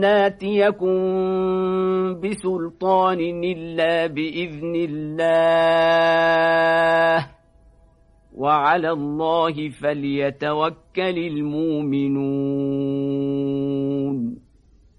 ناتيكم بسلطان إلا بإذن الله. وعلى الله فليتوكل المؤمنون.